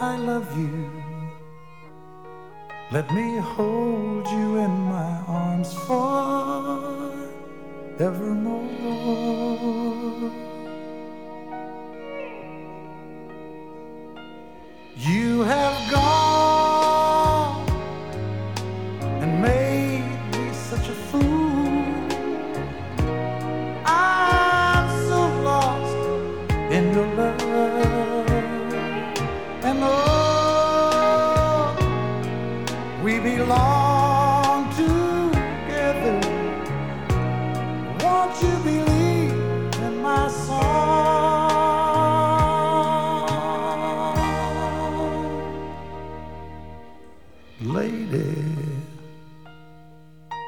I love you. Let me hold you in my arms forevermore. You have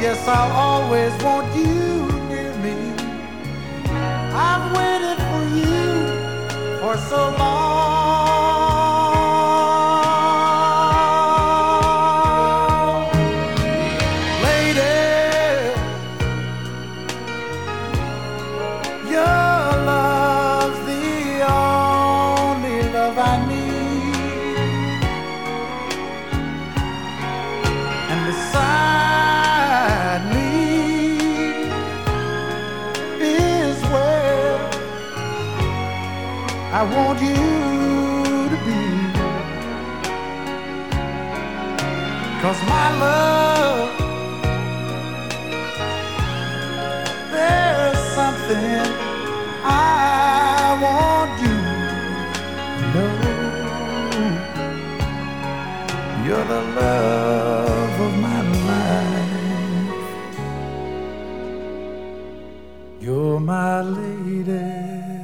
Yes, I'll always want you near me. I've waited for you for so long. I want you to be. Cause my love, there's something I want you to know. You're the love of my life. You're my lady.